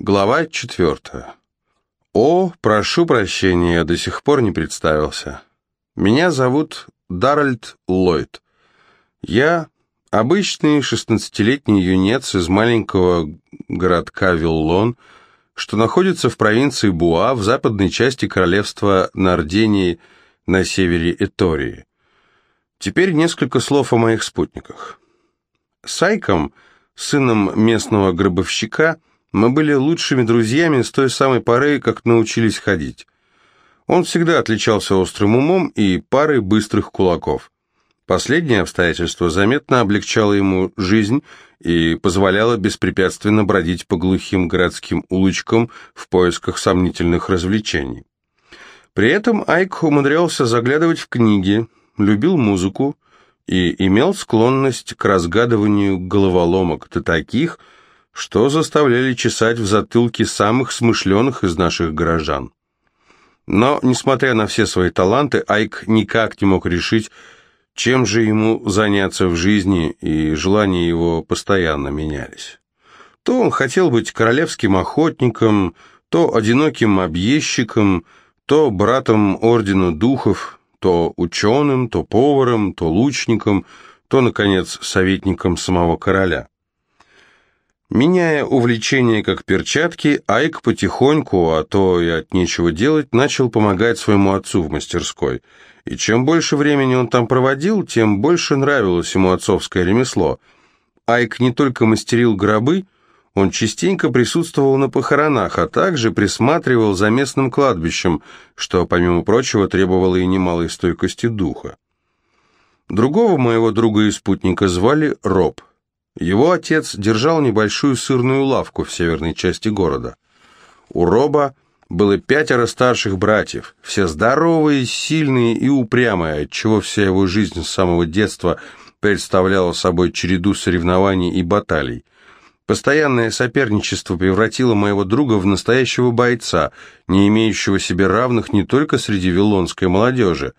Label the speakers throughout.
Speaker 1: Глава четвертая. О, прошу прощения, я до сих пор не представился. Меня зовут Даральд Ллойд. Я обычный шестнадцатилетний юнец из маленького городка Виллон, что находится в провинции Буа в западной части королевства Нардении на севере Этории. Теперь несколько слов о моих спутниках. Сайком, сыном местного гробовщика, мы были лучшими друзьями с той самой поры, как научились ходить. Он всегда отличался острым умом и парой быстрых кулаков. Последнее обстоятельство заметно облегчало ему жизнь и позволяло беспрепятственно бродить по глухим городским улочкам в поисках сомнительных развлечений. При этом Айк умудрялся заглядывать в книги, любил музыку и имел склонность к разгадыванию головоломок до таких, что заставляли чесать в затылке самых смышленых из наших горожан. Но, несмотря на все свои таланты, Айк никак не мог решить, чем же ему заняться в жизни, и желания его постоянно менялись. То он хотел быть королевским охотником, то одиноким объездчиком, то братом ордена духов, то ученым, то поваром, то лучником, то, наконец, советником самого короля. Меняя увлечение как перчатки, Айк потихоньку, а то и от нечего делать, начал помогать своему отцу в мастерской. И чем больше времени он там проводил, тем больше нравилось ему отцовское ремесло. Айк не только мастерил гробы, он частенько присутствовал на похоронах, а также присматривал за местным кладбищем, что, помимо прочего, требовало и немалой стойкости духа. Другого моего друга и спутника звали Роб. Его отец держал небольшую сырную лавку в северной части города. У Роба было пятеро старших братьев, все здоровые, сильные и упрямые, отчего вся его жизнь с самого детства представляла собой череду соревнований и баталий. Постоянное соперничество превратило моего друга в настоящего бойца, не имеющего себе равных не только среди вилонской молодежи.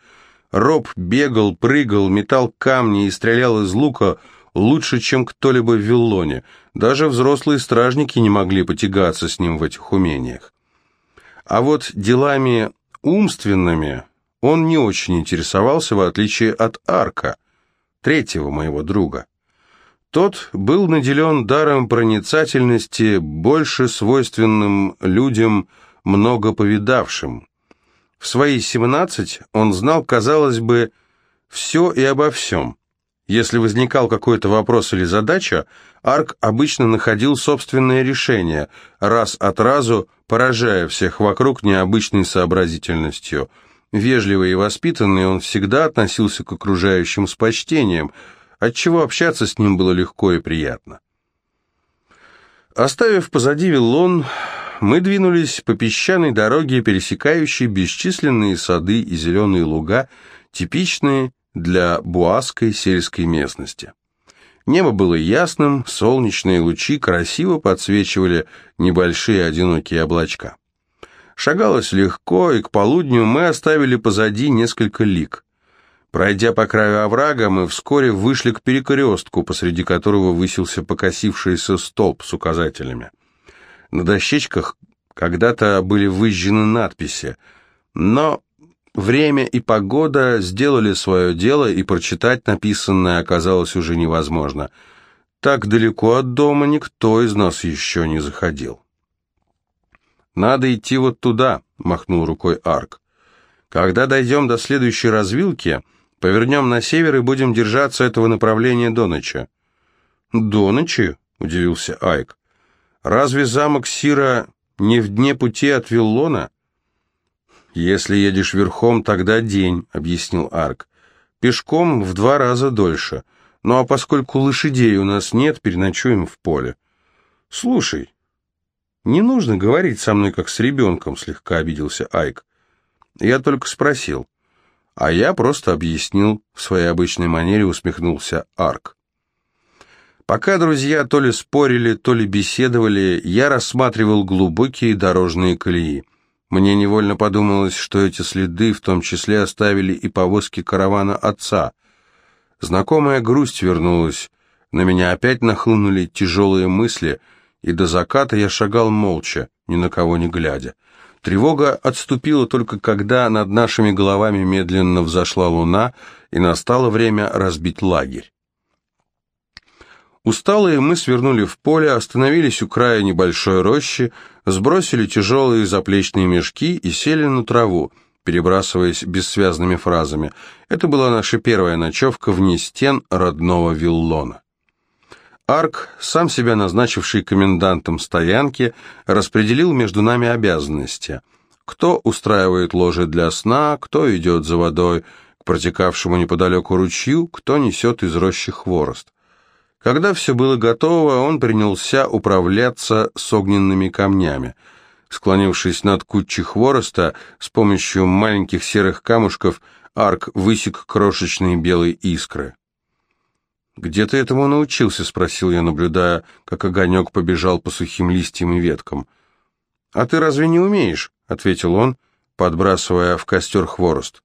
Speaker 1: Роб бегал, прыгал, метал камни и стрелял из лука, лучше, чем кто-либо в Виллоне. Даже взрослые стражники не могли потягаться с ним в этих умениях. А вот делами умственными он не очень интересовался, в отличие от Арка, третьего моего друга. Тот был наделен даром проницательности, больше свойственным людям, много повидавшим. В свои семнадцать он знал, казалось бы, все и обо всем. Если возникал какой-то вопрос или задача, Арк обычно находил собственное решение, раз от разу поражая всех вокруг необычной сообразительностью. Вежливый и воспитанный, он всегда относился к окружающим с почтением, отчего общаться с ним было легко и приятно. Оставив позади Виллон, мы двинулись по песчаной дороге, пересекающей бесчисленные сады и зеленые луга, типичные для буасской сельской местности. Небо было ясным, солнечные лучи красиво подсвечивали небольшие одинокие облачка. Шагалось легко, и к полудню мы оставили позади несколько лик. Пройдя по краю оврага, мы вскоре вышли к перекрестку, посреди которого высился покосившийся столб с указателями. На дощечках когда-то были выжжены надписи, но Время и погода сделали свое дело, и прочитать написанное оказалось уже невозможно. Так далеко от дома никто из нас еще не заходил. «Надо идти вот туда», — махнул рукой Арк. «Когда дойдем до следующей развилки, повернем на север и будем держаться этого направления до ночи». «До ночи?» — удивился Айк. «Разве замок Сира не в дне пути от Виллона?» «Если едешь верхом, тогда день», — объяснил Арк. «Пешком в два раза дольше. Ну а поскольку лошадей у нас нет, переночуем в поле». «Слушай, не нужно говорить со мной, как с ребенком», — слегка обиделся Айк. «Я только спросил». «А я просто объяснил», — в своей обычной манере усмехнулся Арк. Пока друзья то ли спорили, то ли беседовали, я рассматривал глубокие дорожные колеи. Мне невольно подумалось, что эти следы в том числе оставили и повозки каравана отца. Знакомая грусть вернулась. На меня опять нахлынули тяжелые мысли. и до заката я шагал молча, ни на кого не глядя. Тревога отступила только когда над нашими головами медленно взошла луна, и настало время разбить лагерь. Усталые мы свернули в поле, остановились у края небольшой рощи, сбросили тяжелые заплечные мешки и сели на траву, перебрасываясь бессвязными фразами. Это была наша первая ночевка вне стен родного Виллона. Арк, сам себя назначивший комендантом стоянки, распределил между нами обязанности. Кто устраивает ложе для сна, кто идет за водой к протекавшему неподалеку ручью, кто несет из рощи хворост. Когда все было готово, он принялся управляться с огненными камнями. Склонившись над кучей хвороста, с помощью маленьких серых камушков Арк высек крошечные белые искры. «Где ты этому научился?» — спросил я, наблюдая, как огонек побежал по сухим листьям и веткам. «А ты разве не умеешь?» — ответил он, подбрасывая в костер хворост.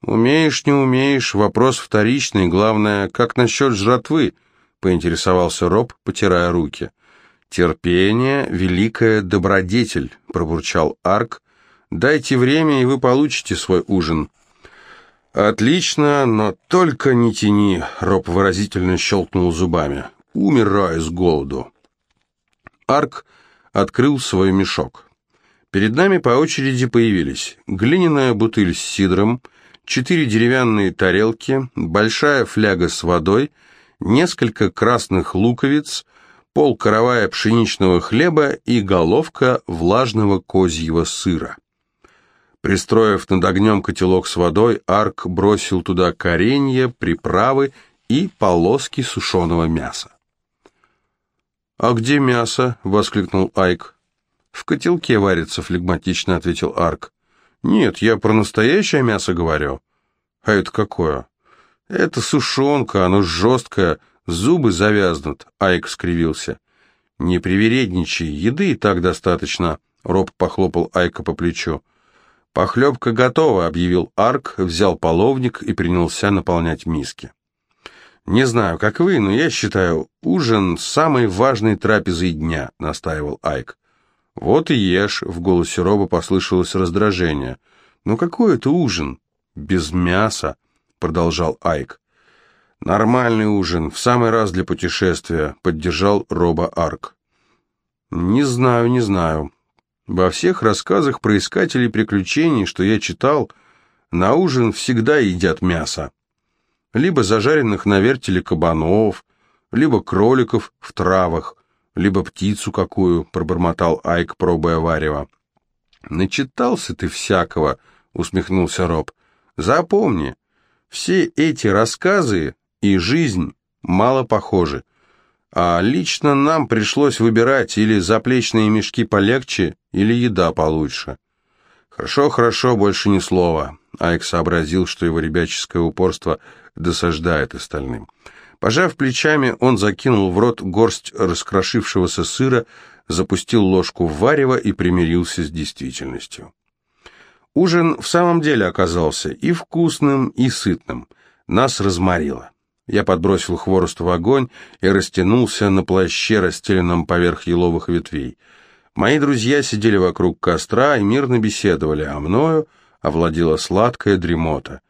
Speaker 1: «Умеешь, не умеешь, вопрос вторичный, главное, как насчет жратвы?» — поинтересовался Роб, потирая руки. «Терпение — великая добродетель», — пробурчал Арк. «Дайте время, и вы получите свой ужин». «Отлично, но только не тяни», — Роб выразительно щелкнул зубами. «Умирай с голоду». Арк открыл свой мешок. Перед нами по очереди появились глиняная бутыль с сидром, четыре деревянные тарелки, большая фляга с водой, несколько красных луковиц, пол каравая пшеничного хлеба и головка влажного козьего сыра. Пристроив над огнем котелок с водой, Арк бросил туда коренья, приправы и полоски сушеного мяса. «А где мясо?» — воскликнул Айк. «В котелке варится», — флегматично ответил Арк. «Нет, я про настоящее мясо говорю». «А это какое?» «Это сушонка, оно жесткое, зубы завязнут», — Айк скривился. «Не привередничай, еды и так достаточно», — Роб похлопал Айка по плечу. «Похлебка готова», — объявил Арк, взял половник и принялся наполнять миски. «Не знаю, как вы, но я считаю, ужин самой важной трапезой дня», — настаивал Айк. «Вот и ешь», — в голосе Роба послышалось раздражение. «Ну какой это ужин?» «Без мяса», — продолжал Айк. «Нормальный ужин, в самый раз для путешествия», — поддержал Роба Арк. «Не знаю, не знаю. Во всех рассказах про искателей приключений, что я читал, на ужин всегда едят мясо. Либо зажаренных на вертеле кабанов, либо кроликов в травах, либо птицу какую, пробормотал Айк, пробуя варево. «Начитался ты всякого», — усмехнулся Роб. «Запомни, все эти рассказы и жизнь мало похожи. А лично нам пришлось выбирать или заплечные мешки полегче, или еда получше. Хорошо, хорошо, больше ни слова. Айк сообразил, что его ребяческое упорство досаждает остальным. Пожав плечами, он закинул в рот горсть раскрошившегося сыра, запустил ложку в варево и примирился с действительностью. Ужин в самом деле оказался и вкусным, и сытным. Нас разморило. Я подбросил хворост в огонь и растянулся на плаще, расстеленном поверх еловых ветвей. Мои друзья сидели вокруг костра и мирно беседовали, а мною овладела сладкая дремота.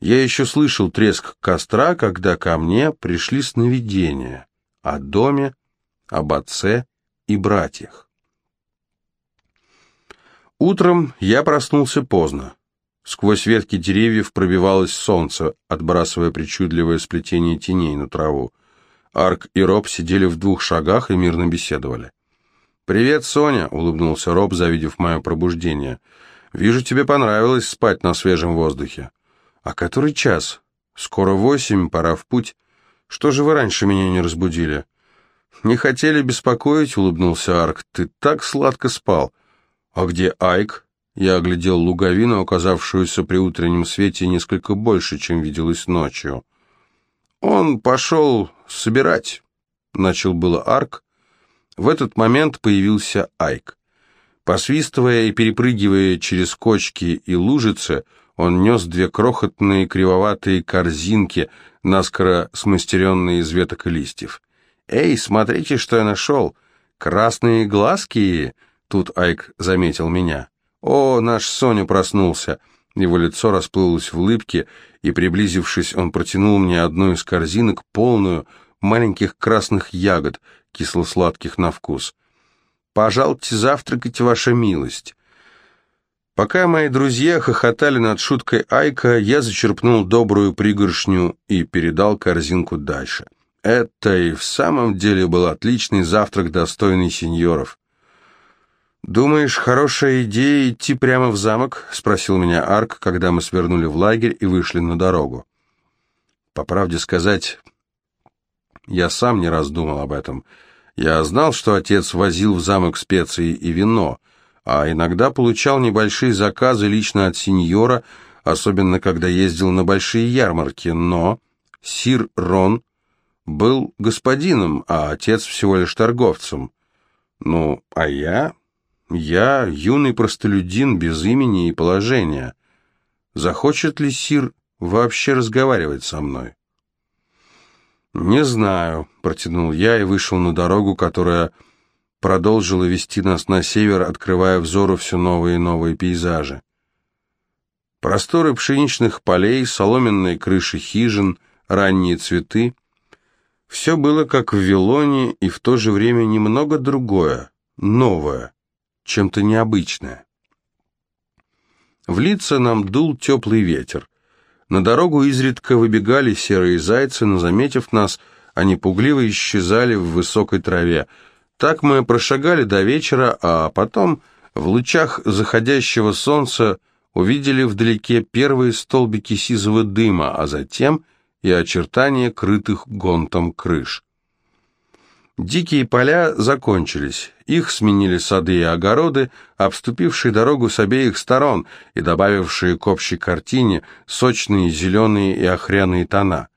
Speaker 1: Я еще слышал треск костра, когда ко мне пришли сновидения о доме, об отце и братьях. Утром я проснулся поздно. Сквозь ветки деревьев пробивалось солнце, отбрасывая причудливое сплетение теней на траву. Арк и Роб сидели в двух шагах и мирно беседовали. «Привет, Соня!» — улыбнулся Роб, завидев мое пробуждение. «Вижу, тебе понравилось спать на свежем воздухе». «А который час?» «Скоро восемь, пора в путь. Что же вы раньше меня не разбудили?» «Не хотели беспокоить?» — улыбнулся Арк. «Ты так сладко спал». «А где Айк?» Я оглядел луговину, оказавшуюся при утреннем свете несколько больше, чем виделось ночью. «Он пошел собирать», — начал было Арк. В этот момент появился Айк. Посвистывая и перепрыгивая через кочки и лужицы, он нес две крохотные кривоватые корзинки, наскоро смастеренные из веток и листьев. «Эй, смотрите, что я нашел! «Красные глазки?» — тут Айк заметил меня. «О, наш Соня проснулся!» Его лицо расплылось в улыбке, и, приблизившись, он протянул мне одну из корзинок, полную маленьких красных ягод, кисло-сладких на вкус. «Пожалуйте завтракать, ваша милость!» Пока мои друзья хохотали над шуткой Айка, я зачерпнул добрую пригоршню и передал корзинку дальше. Это и в самом деле был отличный завтрак, достойный сеньоров. «Думаешь, хорошая идея идти прямо в замок?» — спросил меня Арк, когда мы свернули в лагерь и вышли на дорогу. По правде сказать, я сам не раз думал об этом. Я знал, что отец возил в замок специи и вино — а иногда получал небольшие заказы лично от сеньора, особенно когда ездил на большие ярмарки, но сир Рон был господином, а отец всего лишь торговцем. Ну, а я... Я юный простолюдин без имени и положения. Захочет ли сир вообще разговаривать со мной? «Не знаю», — протянул я и вышел на дорогу, которая продолжила вести нас на север, открывая взору все новые и новые пейзажи. Просторы пшеничных полей, соломенные крыши хижин, ранние цветы — все было как в Вилоне и в то же время немного другое, новое, чем-то необычное. В лица нам дул теплый ветер. На дорогу изредка выбегали серые зайцы, но, заметив нас, они пугливо исчезали в высокой траве — так мы прошагали до вечера, а потом в лучах заходящего солнца увидели вдалеке первые столбики сизого дыма, а затем и очертания крытых гонтом крыш. Дикие поля закончились, их сменили сады и огороды, обступившие дорогу с обеих сторон и добавившие к общей картине сочные зеленые и охряные тона.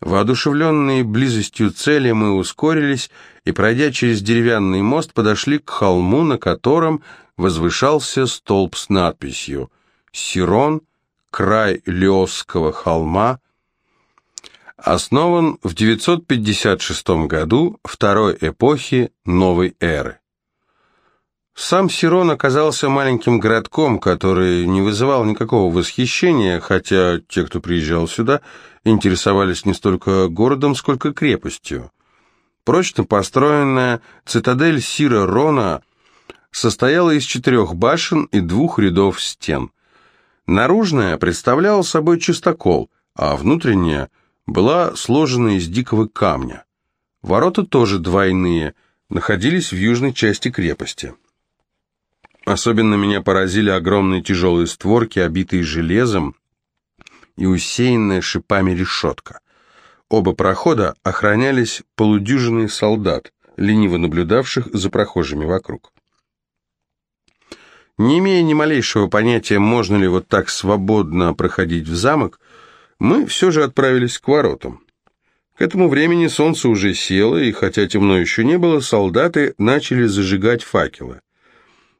Speaker 1: Воодушевленные близостью цели мы ускорились и, пройдя через деревянный мост, подошли к холму, на котором возвышался столб с надписью «Сирон, край Леосского холма», основан в 956 году второй эпохи новой эры. Сам Сирон оказался маленьким городком, который не вызывал никакого восхищения, хотя те, кто приезжал сюда, интересовались не столько городом, сколько крепостью. Прочно построенная цитадель Сира Рона состояла из четырех башен и двух рядов стен. Наружная представляла собой чистокол, а внутренняя была сложена из дикого камня. Ворота тоже двойные, находились в южной части крепости. Особенно меня поразили огромные тяжелые створки, обитые железом, и усеянная шипами решетка. Оба прохода охранялись полудюжиной солдат, лениво наблюдавших за прохожими вокруг. Не имея ни малейшего понятия, можно ли вот так свободно проходить в замок, мы все же отправились к воротам. К этому времени солнце уже село, и хотя темно еще не было, солдаты начали зажигать факелы.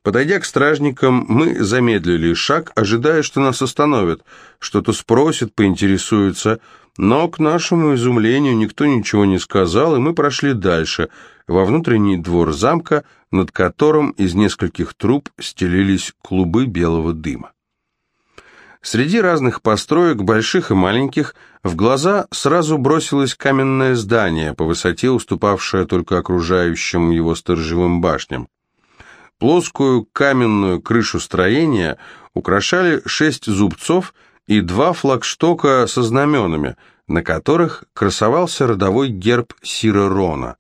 Speaker 1: Подойдя к стражникам, мы замедлили шаг, ожидая, что нас остановят, что-то спросят, поинтересуются, но, к нашему изумлению, никто ничего не сказал, и мы прошли дальше, во внутренний двор замка, над которым из нескольких труб стелились клубы белого дыма. Среди разных построек, больших и маленьких, в глаза сразу бросилось каменное здание, по высоте уступавшее только окружающим его сторожевым башням. Плоскую каменную крышу строения украшали шесть зубцов и два флагштока со знаменами, на которых красовался родовой герб Сира Рона.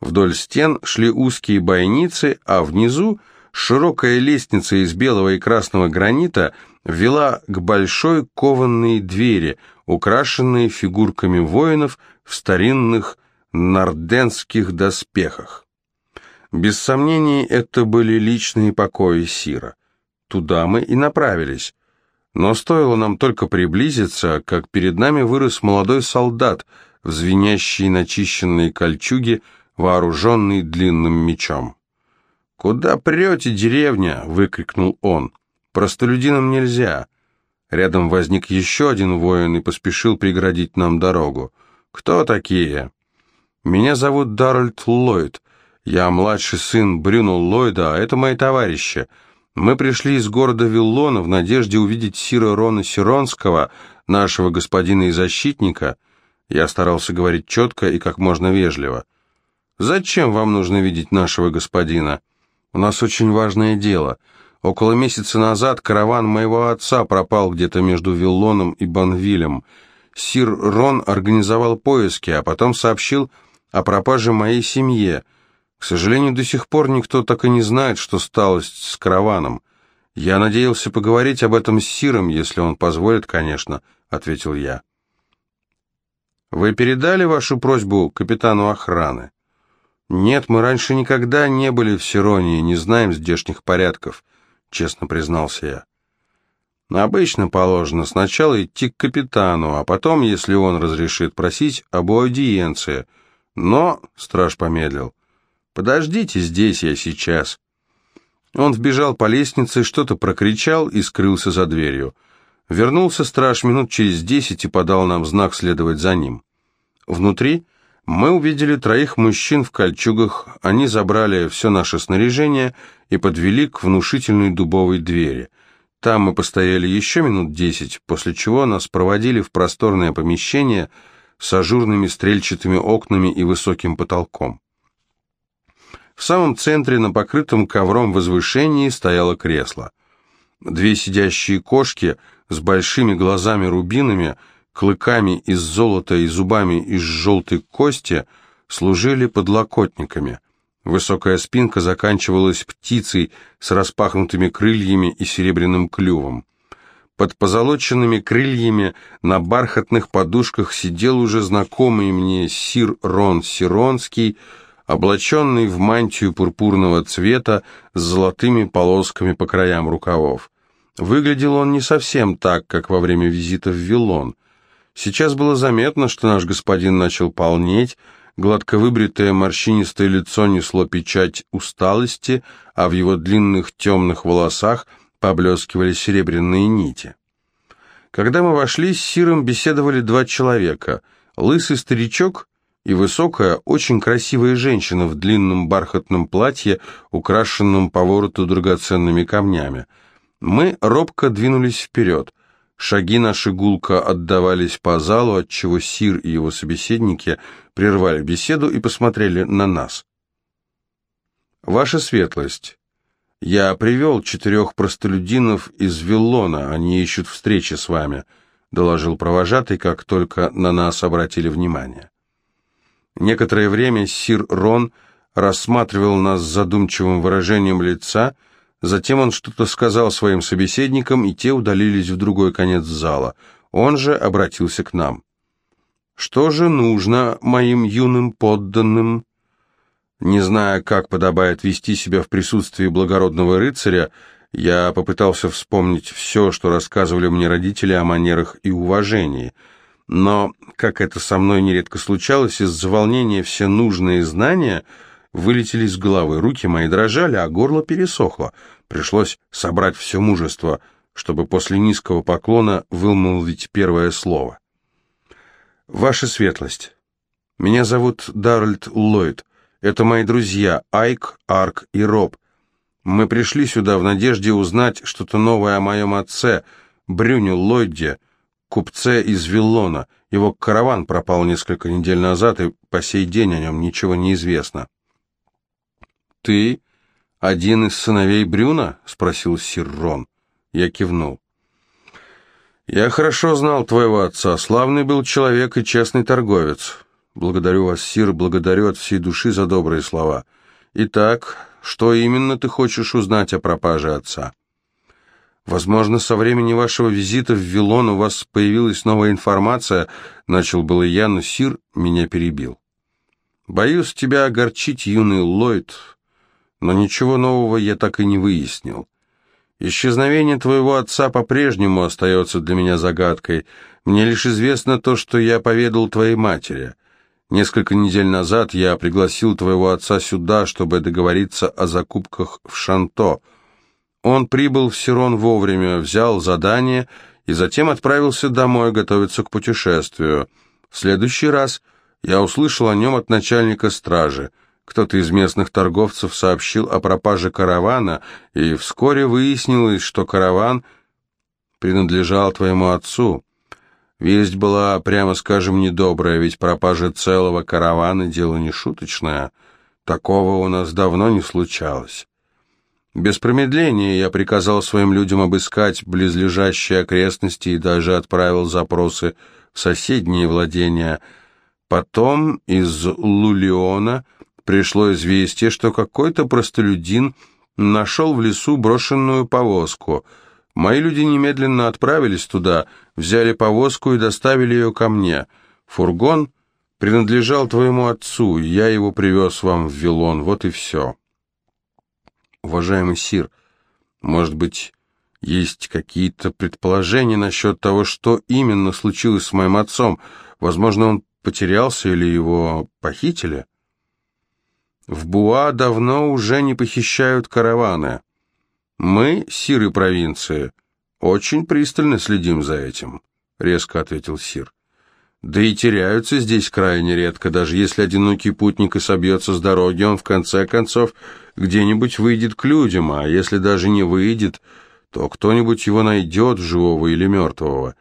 Speaker 1: Вдоль стен шли узкие бойницы, а внизу широкая лестница из белого и красного гранита вела к большой кованной двери, украшенной фигурками воинов в старинных нарденских доспехах. Без сомнений, это были личные покои Сира. Туда мы и направились. Но стоило нам только приблизиться, как перед нами вырос молодой солдат в звенящей начищенной кольчуге, вооруженный длинным мечом. «Куда прете, деревня?» — выкрикнул он. «Простолюдинам нельзя». Рядом возник еще один воин и поспешил преградить нам дорогу. «Кто такие?» «Меня зовут Даральд Ллойд. Я младший сын Брюно Ллойда, а это мои товарищи. Мы пришли из города Виллона в надежде увидеть Сира Рона Сиронского, нашего господина и защитника. Я старался говорить четко и как можно вежливо. «Зачем вам нужно видеть нашего господина? У нас очень важное дело. Около месяца назад караван моего отца пропал где-то между Виллоном и Банвилем. Сир Рон организовал поиски, а потом сообщил о пропаже моей семье. К сожалению, до сих пор никто так и не знает, что стало с караваном. Я надеялся поговорить об этом с Сиром, если он позволит, конечно, ответил я. Вы передали вашу просьбу капитану охраны? Нет, мы раньше никогда не были в Сиронии, не знаем здешних порядков, честно признался я. Обычно положено сначала идти к капитану, а потом, если он разрешит, просить об аудиенции. Но, страж помедлил, подождите здесь, я сейчас. Он вбежал по лестнице, что-то прокричал и скрылся за дверью. Вернулся страж минут через десять и подал нам знак следовать за ним. Внутри мы увидели троих мужчин в кольчугах, они забрали все наше снаряжение и подвели к внушительной дубовой двери – там мы постояли еще минут десять, после чего нас проводили в просторное помещение с ажурными стрельчатыми окнами и высоким потолком. В самом центре на покрытом ковром возвышении стояло кресло. Две сидящие кошки с большими глазами-рубинами, клыками из золота и зубами из желтой кости служили подлокотниками – Высокая спинка заканчивалась птицей с распахнутыми крыльями и серебряным клювом. Под позолоченными крыльями на бархатных подушках сидел уже знакомый мне сир Рон Сиронский, облаченный в мантию пурпурного цвета с золотыми полосками по краям рукавов. Выглядел он не совсем так, как во время визита в Вилон. Сейчас было заметно, что наш господин начал полнеть, Гладко выбритое морщинистое лицо несло печать усталости, а в его длинных темных волосах поблескивали серебряные нити. Когда мы вошли, с Сиром беседовали два человека. Лысый старичок и высокая, очень красивая женщина в длинном бархатном платье, украшенном по вороту драгоценными камнями. Мы робко двинулись вперед. Шаги наши гулко отдавались по залу, отчего Сир и его собеседники прервали беседу и посмотрели на нас. «Ваша светлость, я привел четырех простолюдинов из Виллона, они ищут встречи с вами», доложил провожатый, как только на нас обратили внимание. Некоторое время Сир Рон рассматривал нас с задумчивым выражением лица, Затем он что-то сказал своим собеседникам, и те удалились в другой конец зала. Он же обратился к нам. «Что же нужно моим юным подданным?» Не зная, как подобает вести себя в присутствии благородного рыцаря, я попытался вспомнить все, что рассказывали мне родители о манерах и уважении. Но, как это со мной нередко случалось, из-за волнения все нужные знания – вылетели из головы, руки мои дрожали, а горло пересохло. Пришлось собрать все мужество, чтобы после низкого поклона вымолвить первое слово. «Ваша светлость, меня зовут Даральд Ллойд. Это мои друзья Айк, Арк и Роб. Мы пришли сюда в надежде узнать что-то новое о моем отце, Брюню Ллойде, купце из Виллона. Его караван пропал несколько недель назад, и по сей день о нем ничего не известно». «Ты один из сыновей Брюна?» — спросил сир Рон. Я кивнул. «Я хорошо знал твоего отца. Славный был человек и честный торговец. Благодарю вас, сир, благодарю от всей души за добрые слова. Итак, что именно ты хочешь узнать о пропаже отца?» «Возможно, со времени вашего визита в Вилон у вас появилась новая информация», — начал было я, но Сир меня перебил. «Боюсь тебя огорчить, юный Ллойд, но ничего нового я так и не выяснил. Исчезновение твоего отца по-прежнему остается для меня загадкой. Мне лишь известно то, что я поведал твоей матери. Несколько недель назад я пригласил твоего отца сюда, чтобы договориться о закупках в Шанто. Он прибыл в Сирон вовремя, взял задание и затем отправился домой готовиться к путешествию. В следующий раз я услышал о нем от начальника стражи – Кто-то из местных торговцев сообщил о пропаже каравана, и вскоре выяснилось, что караван принадлежал твоему отцу. Весть была, прямо скажем, недобрая, ведь пропажа целого каравана — дело не шуточное. Такого у нас давно не случалось. Без промедления я приказал своим людям обыскать близлежащие окрестности и даже отправил запросы в соседние владения. Потом из Лулиона пришло известие, что какой-то простолюдин нашел в лесу брошенную повозку — Мои люди немедленно отправились туда, взяли повозку и доставили ее ко мне. Фургон принадлежал твоему отцу, я его привез вам в Вилон, вот и все. Уважаемый Сир, может быть, есть какие-то предположения насчет того, что именно случилось с моим отцом? Возможно, он потерялся или его похитили? В Буа давно уже не похищают караваны. «Мы, сиры провинции, очень пристально следим за этим», — резко ответил сир. «Да и теряются здесь крайне редко, даже если одинокий путник и собьется с дороги, он в конце концов где-нибудь выйдет к людям, а если даже не выйдет, то кто-нибудь его найдет, живого или мертвого».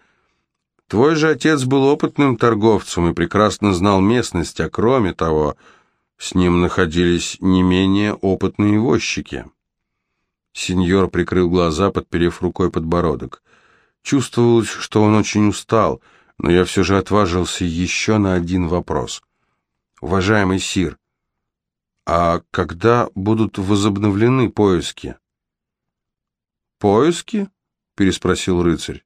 Speaker 1: Твой же отец был опытным торговцем и прекрасно знал местность, а кроме того, с ним находились не менее опытные возчики. Сеньор прикрыл глаза, подперев рукой подбородок. Чувствовалось, что он очень устал, но я все же отважился еще на один вопрос. «Уважаемый Сир, а когда будут возобновлены поиски?» «Поиски?» — переспросил рыцарь.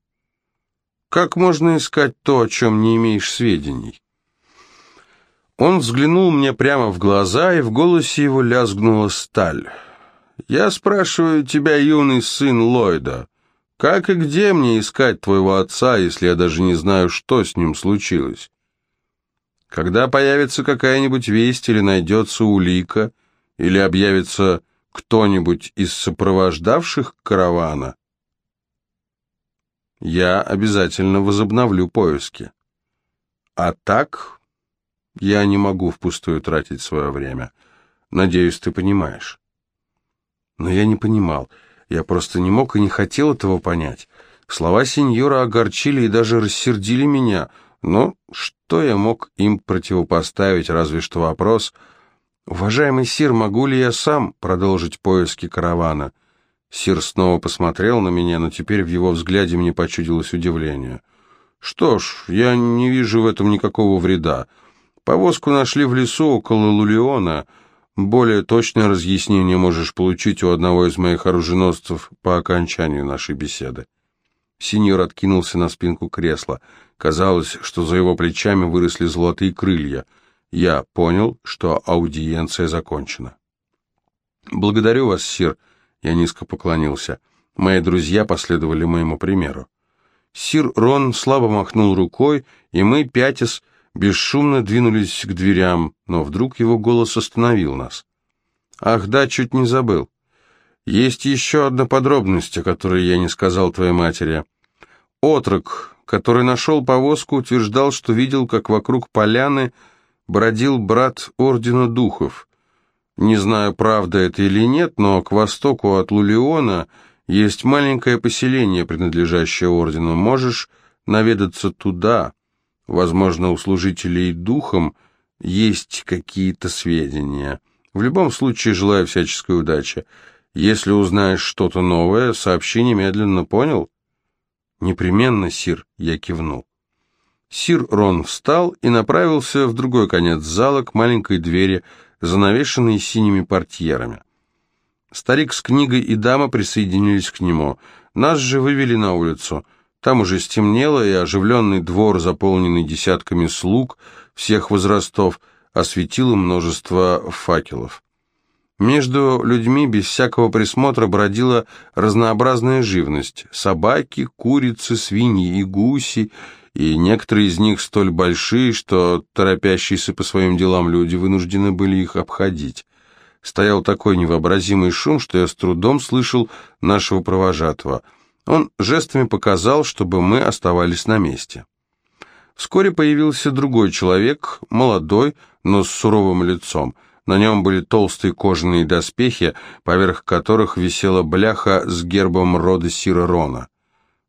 Speaker 1: «Как можно искать то, о чем не имеешь сведений?» Он взглянул мне прямо в глаза, и в голосе его лязгнула сталь. Я спрашиваю тебя, юный сын Ллойда, как и где мне искать твоего отца, если я даже не знаю, что с ним случилось? Когда появится какая-нибудь весть или найдется улика, или объявится кто-нибудь из сопровождавших каравана, я обязательно возобновлю поиски. А так я не могу впустую тратить свое время. Надеюсь, ты понимаешь. Но я не понимал. Я просто не мог и не хотел этого понять. Слова сеньора огорчили и даже рассердили меня. Но что я мог им противопоставить, разве что вопрос... «Уважаемый сир, могу ли я сам продолжить поиски каравана?» Сир снова посмотрел на меня, но теперь в его взгляде мне почудилось удивление. «Что ж, я не вижу в этом никакого вреда. Повозку нашли в лесу около Лулиона». Более точное разъяснение можешь получить у одного из моих оруженосцев по окончанию нашей беседы. Синьор откинулся на спинку кресла. Казалось, что за его плечами выросли золотые крылья. Я понял, что аудиенция закончена. «Благодарю вас, сир», — я низко поклонился. Мои друзья последовали моему примеру. Сир Рон слабо махнул рукой, и мы, пятясь, бесшумно двинулись к дверям, но вдруг его голос остановил нас. «Ах да, чуть не забыл. Есть еще одна подробность, о которой я не сказал твоей матери. Отрок, который нашел повозку, утверждал, что видел, как вокруг поляны бродил брат Ордена Духов. Не знаю, правда это или нет, но к востоку от Лулиона есть маленькое поселение, принадлежащее Ордену. Можешь наведаться туда». Возможно, у служителей духом есть какие-то сведения. В любом случае, желаю всяческой удачи. Если узнаешь что-то новое, сообщи немедленно, понял? Непременно, Сир, я кивнул. Сир Рон встал и направился в другой конец зала к маленькой двери, занавешенной синими портьерами. Старик с книгой и дама присоединились к нему. Нас же вывели на улицу. Там уже стемнело, и оживленный двор, заполненный десятками слуг всех возрастов, осветило множество факелов. Между людьми без всякого присмотра бродила разнообразная живность. Собаки, курицы, свиньи и гуси, и некоторые из них столь большие, что торопящиеся по своим делам люди вынуждены были их обходить. Стоял такой невообразимый шум, что я с трудом слышал нашего провожатого – он жестами показал, чтобы мы оставались на месте. Вскоре появился другой человек, молодой, но с суровым лицом. На нем были толстые кожаные доспехи, поверх которых висела бляха с гербом рода Сира Рона.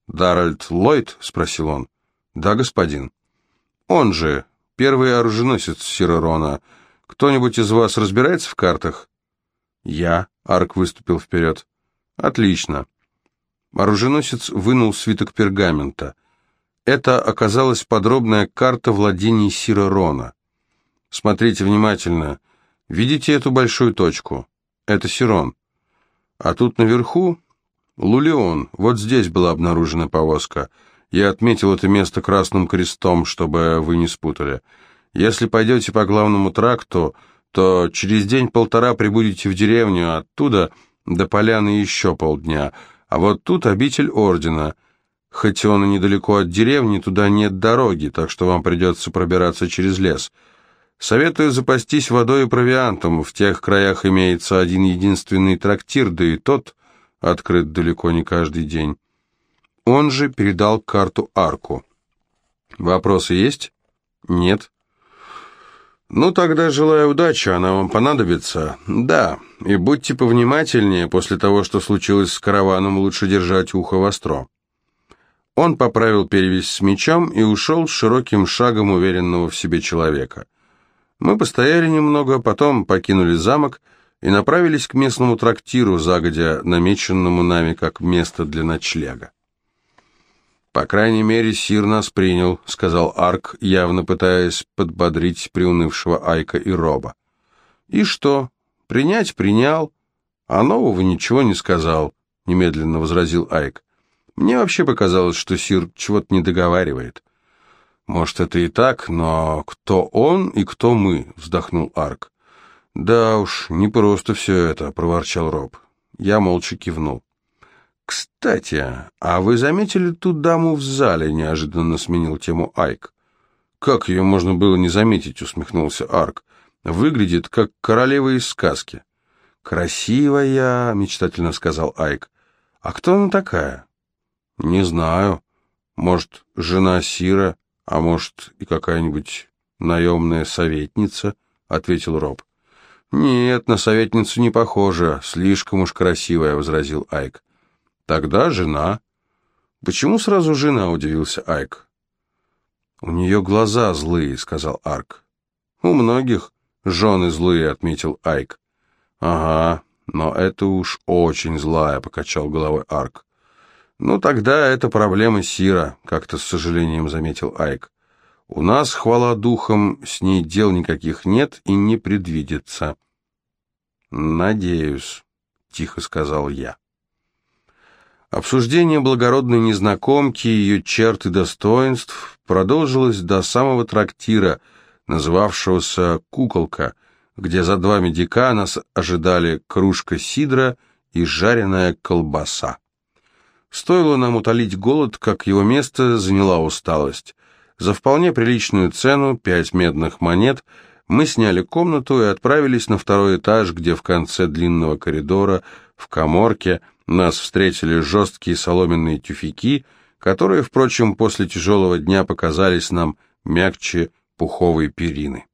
Speaker 1: «Даральд Ллойд?» — спросил он. «Да, господин». «Он же, первый оруженосец Сира Рона. Кто-нибудь из вас разбирается в картах?» «Я», — Арк выступил вперед. «Отлично». Оруженосец вынул свиток пергамента. Это оказалась подробная карта владений Сира Рона. Смотрите внимательно. Видите эту большую точку? Это Сирон. А тут наверху Лулеон. Вот здесь была обнаружена повозка. Я отметил это место красным крестом, чтобы вы не спутали. Если пойдете по главному тракту, то через день-полтора прибудете в деревню, оттуда до поляны еще полдня. А вот тут обитель ордена. Хоть он и недалеко от деревни, туда нет дороги, так что вам придется пробираться через лес. Советую запастись водой и провиантом. В тех краях имеется один единственный трактир, да и тот открыт далеко не каждый день. Он же передал карту Арку. «Вопросы есть?» «Нет». «Ну, тогда желаю удачи, она вам понадобится». «Да, и будьте повнимательнее, после того, что случилось с караваном, лучше держать ухо востро». Он поправил перевязь с мечом и ушел широким шагом уверенного в себе человека. Мы постояли немного, потом покинули замок и направились к местному трактиру, загодя намеченному нами как место для ночлега. «По крайней мере, Сир нас принял», — сказал Арк, явно пытаясь подбодрить приунывшего Айка и Роба. «И что? Принять принял, а нового ничего не сказал», — немедленно возразил Айк. «Мне вообще показалось, что Сир чего-то не договаривает». «Может, это и так, но кто он и кто мы?» — вздохнул Арк. «Да уж, не просто все это», — проворчал Роб. Я молча кивнул. «Кстати, а вы заметили ту даму в зале?» — неожиданно сменил тему Айк. «Как ее можно было не заметить?» — усмехнулся Арк. «Выглядит, как королева из сказки». «Красивая», — мечтательно сказал Айк. «А кто она такая?» «Не знаю. Может, жена Сира?» «А может, и какая-нибудь наемная советница?» — ответил Роб. «Нет, на советницу не похожа, слишком уж красивая», — возразил Айк. «Тогда жена». «Почему сразу жена?» — удивился Айк. «У нее глаза злые», — сказал Арк. «У многих жены злые», — отметил Айк. «Ага, но это уж очень злая», — покачал головой Арк. «Ну, тогда это проблема Сира», — как-то с сожалением заметил Айк. «У нас, хвала духом, с ней дел никаких нет и не предвидится». «Надеюсь», — тихо сказал я. Обсуждение благородной незнакомки, ее черт и достоинств продолжилось до самого трактира, называвшегося «Куколка», где за два медика нас ожидали кружка сидра и жареная колбаса. Стоило нам утолить голод, как его место заняла усталость. За вполне приличную цену, пять медных монет, мы сняли комнату и отправились на второй этаж, где в конце длинного коридора, в коморке, нас встретили жесткие соломенные тюфяки, которые, впрочем, после тяжелого дня показались нам мягче пуховой перины.